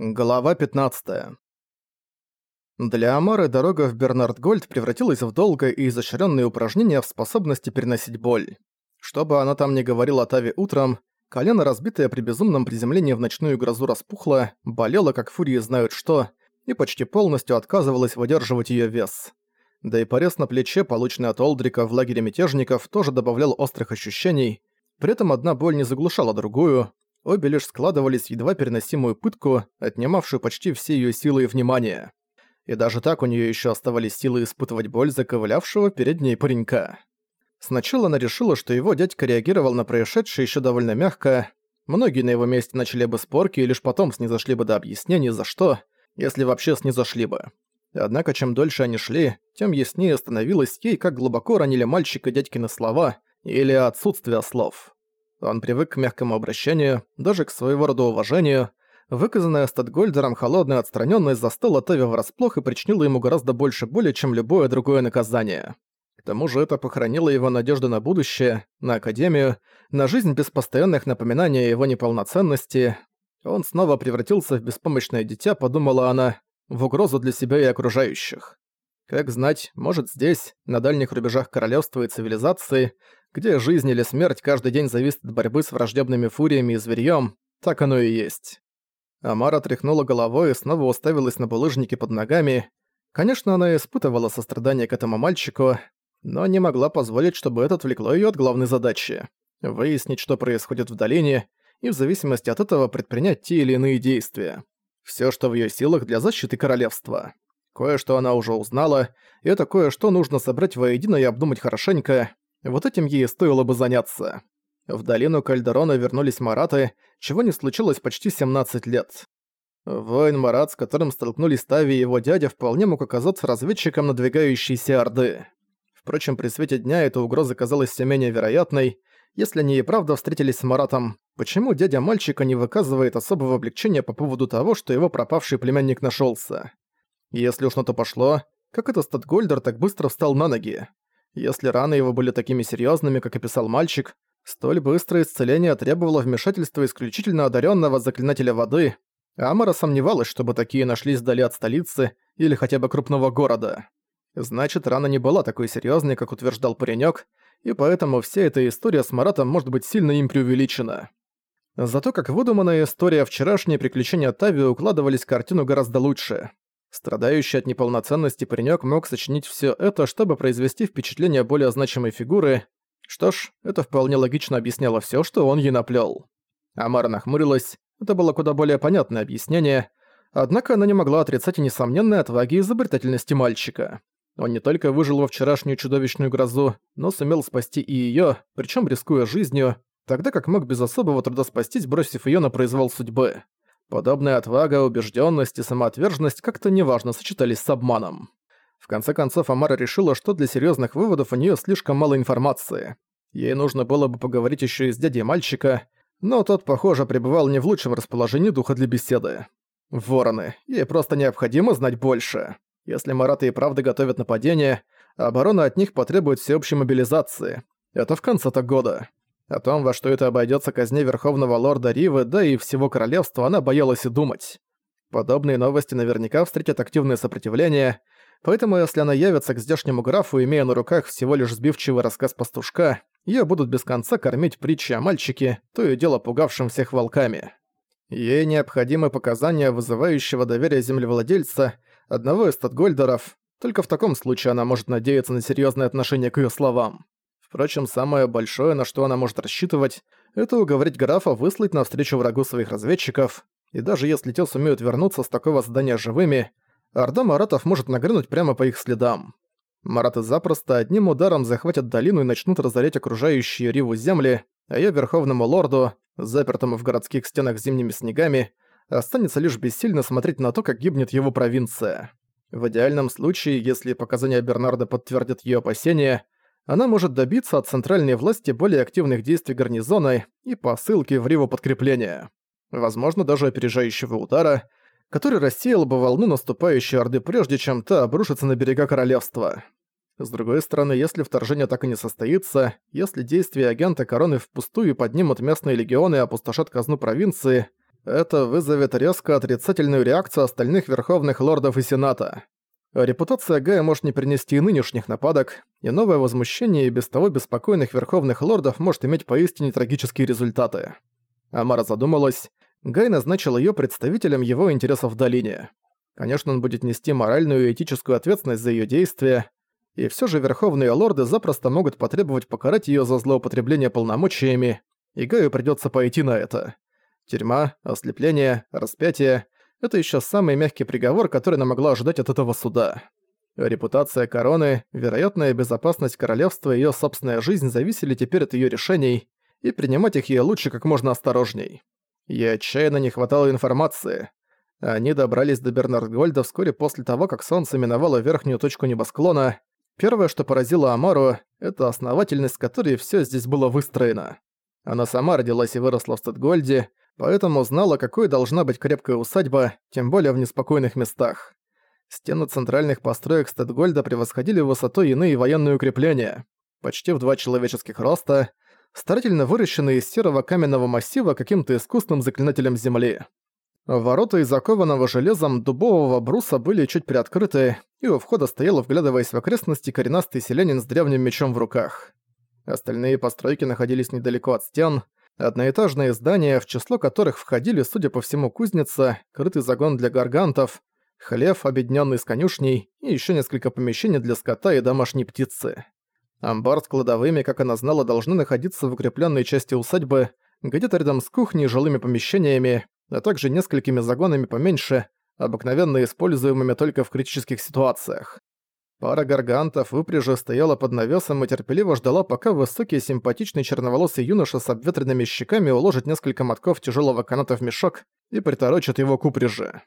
Глава 15. Для Амары дорога в Бернардгольд превратилась в долгое и изощренное упражнение в способности переносить боль. Что бы она там ни говорила Тави утром, колено, разбитое при безумном приземлении в ночную грозу, распухло, болело, как фурии знают что, и почти полностью отказывалось выдерживать ее вес. Да и порез на плече, полученный от Олдрика в лагере мятежников, тоже добавлял острых ощущений, при этом одна боль не заглушала другую, обе лишь складывались в едва переносимую пытку, отнимавшую почти все её силы и внимание. И даже так у неё ещё оставались силы испытывать боль заковылявшего перед ней паренька. Сначала она решила, что его дядька реагировал на происшедшее ещё довольно мягко. Многие на его месте начали бы спорки и лишь потом снизошли бы до объяснений, за что, если вообще снизошли бы. Однако чем дольше они шли, тем яснее становилось ей, как глубоко ранили мальчика дядькины слова или отсутствие слов. Он привык к мягкому обращению, даже к своего рода уважению. Выказанная Статгольдером холодная отстранённость застала Теви врасплох и причинила ему гораздо больше боли, чем любое другое наказание. К тому же это похоронило его надежды на будущее, на Академию, на жизнь без постоянных напоминаний о его неполноценности. Он снова превратился в беспомощное дитя, подумала она, в угрозу для себя и окружающих. Как знать, может здесь, на дальних рубежах королевства и цивилизации, где жизнь или смерть каждый день зависит от борьбы с враждебными фуриями и зверьем, так оно и есть. Амара тряхнула головой и снова уставилась на булыжники под ногами. Конечно, она испытывала сострадание к этому мальчику, но не могла позволить, чтобы это отвлекло её от главной задачи — выяснить, что происходит в долине, и в зависимости от этого предпринять те или иные действия. Всё, что в её силах для защиты королевства. Кое-что она уже узнала, и это кое-что нужно собрать воедино и обдумать хорошенько, вот этим ей стоило бы заняться. В долину Кальдерона вернулись мараты, чего не случилось почти 17 лет. Воин Марат, с которым столкнулись Тави и его дядя, вполне мог оказаться разведчиком надвигающейся Орды. Впрочем, при свете дня эта угроза казалась все менее вероятной. Если они и правда встретились с Маратом, почему дядя мальчика не выказывает особого облегчения по поводу того, что его пропавший племянник нашелся? Если уж на то пошло, как это Статгольдер так быстро встал на ноги? Если раны его были такими серьезными, как описал мальчик, столь быстрое исцеление требовало вмешательства исключительно одаренного заклинателя воды, Амара сомневалась, чтобы такие нашлись вдали от столицы или хотя бы крупного города. Значит, рана не была такой серьезной, как утверждал паренек, и поэтому вся эта история с Маратом может быть сильно им преувеличена. Зато как выдуманная история вчерашние приключения Тави укладывались в картину гораздо лучше. Страдающий от неполноценности паренёк мог сочинить всё это, чтобы произвести впечатление более значимой фигуры. Что ж, это вполне логично объясняло всё, что он ей наплёл. Амара нахмурилась, это было куда более понятное объяснение, однако она не могла отрицать и несомненной отваги и изобретательности мальчика. Он не только выжил во вчерашнюю чудовищную грозу, но сумел спасти и её, причём рискуя жизнью, тогда как мог без особого труда спастись, бросив её на произвол судьбы. Подобная отвага, убежденность и самоотверженность как-то неважно сочетались с обманом. В конце концов, Амара решила, что для серьезных выводов у нее слишком мало информации. Ей нужно было бы поговорить еще и с дядей мальчика, но тот, похоже, пребывал не в лучшем расположении духа для беседы. Вороны. Ей просто необходимо знать больше. Если Мараты и правда готовят нападение, оборона от них потребует всеобщей мобилизации. Это в конце-то года. О том, во что это обойдется казне Верховного Лорда Ривы, да и всего королевства, она боялась и думать. Подобные новости наверняка встретят активное сопротивление, поэтому если она явится к здешнему графу, имея на руках всего лишь сбивчивый рассказ пастушка, ее будут без конца кормить притчи о мальчике, то и дело пугавшим всех волками. Ей необходимы показания вызывающего доверие землевладельца, одного из статгольдеров, только в таком случае она может надеяться на серьезное отношение к ее словам. Впрочем, самое большое, на что она может рассчитывать, это уговорить графа выслать навстречу врагу своих разведчиков, и даже если те сумеют вернуться с такого задания живыми, Орда Маратов может нагрянуть прямо по их следам. Мараты запросто одним ударом захватят долину и начнут разорять окружающие Риву земли, а её верховному лорду, запертому в городских стенах зимними снегами, останется лишь бессильно смотреть на то, как гибнет его провинция. В идеальном случае, если показания Бернарда подтвердят её опасения, она может добиться от центральной власти более активных действий гарнизона и посылки в Риву подкрепления. Возможно, даже опережающего удара, который рассеял бы волну наступающей Орды прежде, чем та обрушится на берега королевства. С другой стороны, если вторжение так и не состоится, если действия агента короны впустую поднимут местные легионы и опустошат казну провинции, Это вызовет резко отрицательную реакцию остальных Верховных Лордов и Сената. Репутация Гая может не принести и нынешних нападок, и новое возмущение и без того беспокойных Верховных Лордов может иметь поистине трагические результаты. Амара задумалась. Гай назначил её представителем его интересов в долине. Конечно, он будет нести моральную и этическую ответственность за её действия, и всё же Верховные Лорды запросто могут потребовать покарать её за злоупотребление полномочиями, и Гаю придётся пойти на это. Тюрьма, ослепление, распятие — это еще самый мягкий приговор, который она могла ожидать от этого суда. Репутация короны, вероятная безопасность королевства и её собственная жизнь зависели теперь от её решений, и принимать их ей лучше как можно осторожней. Ей отчаянно не хватало информации. Они добрались до Бернардгольда вскоре после того, как солнце миновало верхнюю точку небосклона. Первое, что поразило Амару, это основательность, которой всё здесь было выстроено. Она сама родилась и выросла в Статгольде, поэтому знала, какой должна быть крепкая усадьба, тем более в неспокойных местах. Стены центральных построек Стэдгольда превосходили высотой иные военные укрепления, почти в два человеческих роста, старательно выращенные из серого каменного массива каким-то искусным заклинателем земли. Ворота из закованного железом дубового бруса были чуть приоткрыты, и у входа стоял, вглядываясь в окрестности, коренастый селянин с древним мечом в руках. Остальные постройки находились недалеко от стен, Одноэтажные здания, в число которых входили, судя по всему, кузница, крытый загон для гаргантов, хлев, объединенный с конюшней, и еще несколько помещений для скота и домашней птицы. Амбар с кладовыми, как она знала, должны находиться в укрепленной части усадьбы, где-то рядом с кухней и жилыми помещениями, а также несколькими загонами поменьше, обыкновенно используемыми только в критических ситуациях. Пара гаргантов выпряжи стояла под навесом и терпеливо ждала, пока высокий симпатичный черноволосый юноша с обветренными щеками уложит несколько мотков тяжелого каната в мешок и приторочит его к упряжи.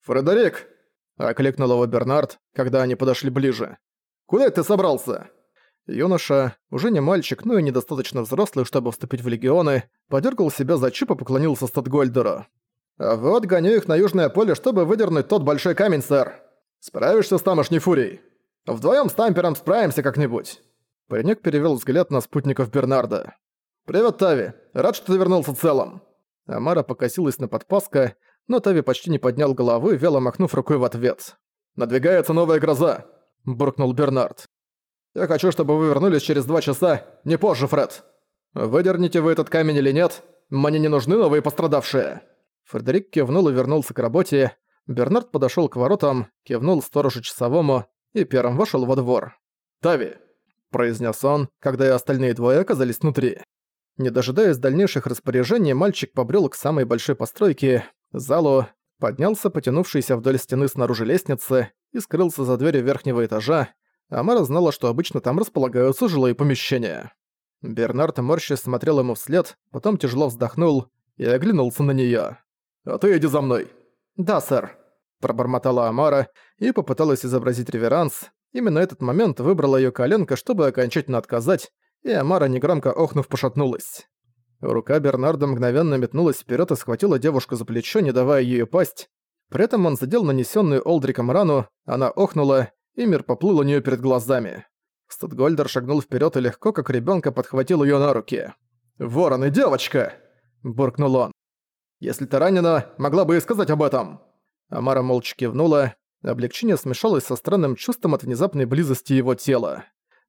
«Фредерик!» — окликнул его Бернард, когда они подошли ближе. «Куда ты собрался?» Юноша, уже не мальчик, но и недостаточно взрослый, чтобы вступить в легионы, подергал себя за чип и поклонился Статгольдеру. «А вот гоню их на Южное поле, чтобы выдернуть тот большой камень, сэр. Справишься с тамошней фурией?» Вдвоем с Тампером справимся как-нибудь». Паренек перевел взгляд на спутников Бернарда. «Привет, Тави. Рад, что ты вернулся целым». Амара покосилась на подпаска, но Тави почти не поднял головы, вяло махнув рукой в ответ. «Надвигается новая гроза», — буркнул Бернард. «Я хочу, чтобы вы вернулись через два часа, не позже, Фред. Выдерните вы этот камень или нет, мне не нужны новые пострадавшие». Фредерик кивнул и вернулся к работе. Бернард подошёл к воротам, кивнул сторожу часовому, и первым вошел во двор. «Тави!» – произнес он, когда и остальные двое оказались внутри. Не дожидаясь дальнейших распоряжений, мальчик побрел к самой большой постройке, залу, поднялся потянувшийся вдоль стены снаружи лестницы и скрылся за дверью верхнего этажа, а знала, что обычно там располагаются жилые помещения. Бернард морщись смотрел ему вслед, потом тяжело вздохнул и оглянулся на неё. «А ты иди за мной!» «Да, сэр», Пробормотала Амара и попыталась изобразить реверанс. Именно этот момент выбрала её коленка, чтобы окончательно отказать, и Амара негромко охнув пошатнулась. Рука Бернарда мгновенно метнулась вперед и схватила девушку за плечо, не давая ей упасть. При этом он задел нанесенную Олдриком рану, она охнула, и мир поплыл у нее перед глазами. Статгольдер шагнул вперед и легко, как ребенка, подхватил ее на руки. «Ворон и девочка!» – буркнул он. «Если ты ранена, могла бы и сказать об этом!» Амара молча кивнула, облегчение смешалось со странным чувством от внезапной близости его тела.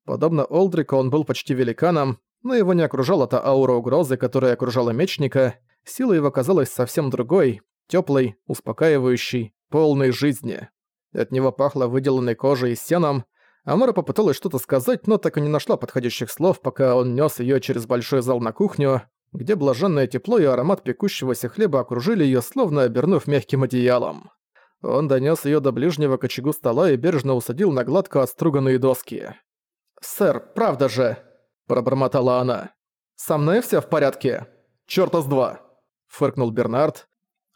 Подобно Олдрику он был почти великаном, но его не окружала та аура угрозы, которая окружала мечника, сила его казалась совсем другой, теплой, успокаивающей, полной жизни. От него пахло выделанной кожей и сеном, Амара попыталась что-то сказать, но так и не нашла подходящих слов, пока он нес ее через большой зал на кухню, где блаженное тепло и аромат пекущегося хлеба окружили ее, словно обернув мягким одеялом. Он донес ее до ближнего к очагу стола и бережно усадил на гладко отструганные доски. «Сэр, правда же!» – пробормотала она. «Со мной все в порядке?» «Чёрта с два!» – фыркнул Бернард.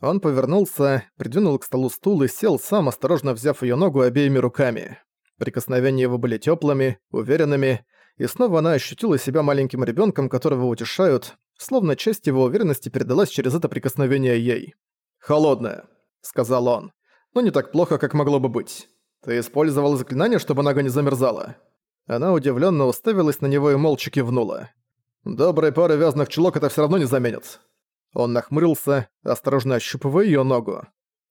Он повернулся, придвинул к столу стул и сел сам, осторожно взяв ее ногу обеими руками. Прикосновения его были теплыми, уверенными, и снова она ощутила себя маленьким ребенком, которого утешают, словно часть его уверенности передалась через это прикосновение ей. «Холодная», — сказал он, — «но не так плохо, как могло бы быть. Ты использовал заклинание, чтобы нога не замерзала?» Она удивленно уставилась на него и молча кивнула. «Доброй пары вязаных чулок это все равно не заменит». Он нахмурился, осторожно ощупывая её ногу.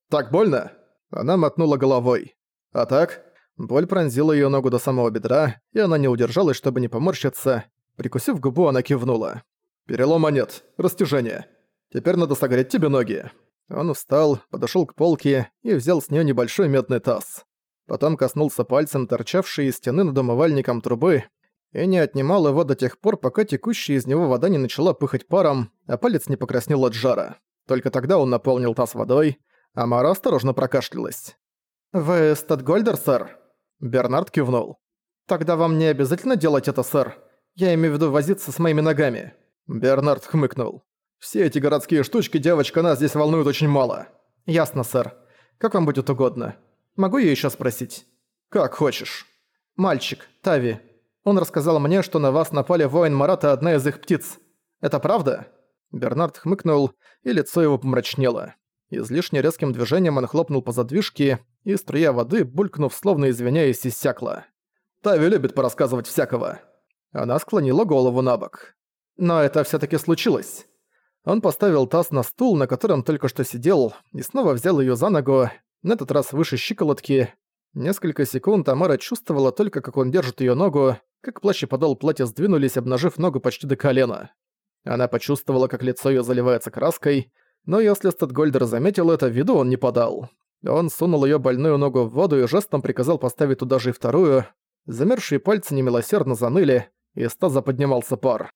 «Так больно?» Она мотнула головой. «А так?» Боль пронзила её ногу до самого бедра, и она не удержалась, чтобы не поморщиться. Прикусив губу, она кивнула. «Перелома нет. Растяжение. Теперь надо согреть тебе ноги». Он встал, подошёл к полке и взял с неё небольшой медный таз. Потом коснулся пальцем торчавшей из стены над умывальником трубы и не отнимал его до тех пор, пока текущая из него вода не начала пыхать паром, а палец не покраснел от жара. Только тогда он наполнил таз водой, а Мара осторожно прокашлялась. «Вы Статгольдер, сэр?» Бернард кивнул. «Тогда вам не обязательно делать это, сэр. Я имею в виду возиться с моими ногами». Бернард хмыкнул. «Все эти городские штучки, девочка, нас здесь волнуют очень мало». «Ясно, сэр. Как вам будет угодно. Могу я еще спросить?» «Как хочешь». «Мальчик, Тави, он рассказал мне, что на вас напали воин Марата одна из их птиц. Это правда?» Бернард хмыкнул, и лицо его помрачнело. Излишне резким движением он хлопнул по задвижке, и струя воды, булькнув, словно извиняясь, иссякла. «Тави любит порассказывать всякого». Она склонила голову на бок. «Но это всё таки случилось». Он поставил таз на стул, на котором только что сидел, и снова взял её за ногу, на этот раз выше щиколотки. Несколько секунд Амара чувствовала только, как он держит её ногу, как плащ и подол платья сдвинулись, обнажив ногу почти до колена. Она почувствовала, как лицо её заливается краской, но если Статгольдер заметил это, виду он не подал. Он сунул её больную ногу в воду и жестом приказал поставить туда же и вторую. Замерзшие пальцы немилосердно заныли, и из таза поднимался пар.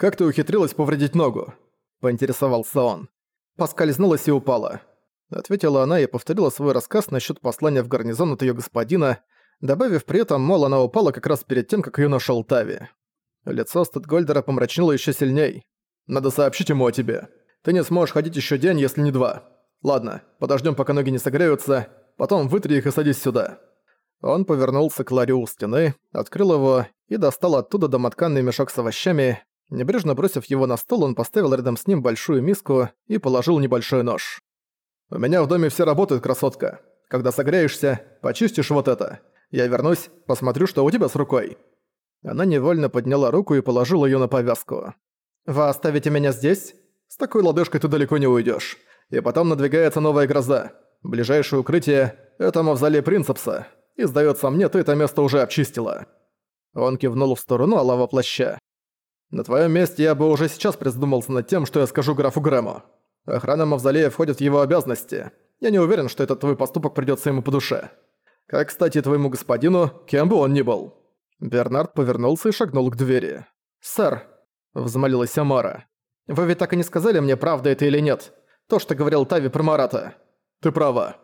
«Как ты ухитрилась повредить ногу?» – поинтересовался он. «Поскользнулась и упала», – ответила она и повторила свой рассказ насчёт послания в гарнизон от её господина, добавив при этом, мол, она упала как раз перед тем, как её нашёл Тави. Лицо Статгольдера помрачнело ещё сильней. «Надо сообщить ему о тебе. Ты не сможешь ходить ещё день, если не два. Ладно, подождём, пока ноги не согреются, потом вытри их и садись сюда». Он повернулся к ларю у стены, открыл его и достал оттуда домотканный мешок с овощами. Небрежно бросив его на стол, он поставил рядом с ним большую миску и положил небольшой нож. «У меня в доме все работает, красотка. Когда согреешься, почистишь вот это. Я вернусь, посмотрю, что у тебя с рукой». Она невольно подняла руку и положила её на повязку. «Вы оставите меня здесь? С такой лодыжкой ты далеко не уйдёшь. И потом надвигается новая гроза. Ближайшее укрытие — это мавзолей Принцепса. И, сдаётся мне, ты это место уже обчистила». Он кивнул в сторону алого плаща. «На твоём месте я бы уже сейчас придумался над тем, что я скажу графу Грэму. Охрана мавзолея входит в его обязанности. Я не уверен, что этот твой поступок придётся ему по душе. Как, кстати, твоему господину, кем бы он ни был». Бернард повернулся и шагнул к двери. «Сэр», — взмолилась Амара, — «вы ведь так и не сказали мне, правда это или нет? То, что говорил Тави про Марата». «Ты права».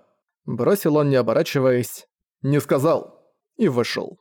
Бросил он, не оборачиваясь. «Не сказал». И вышел.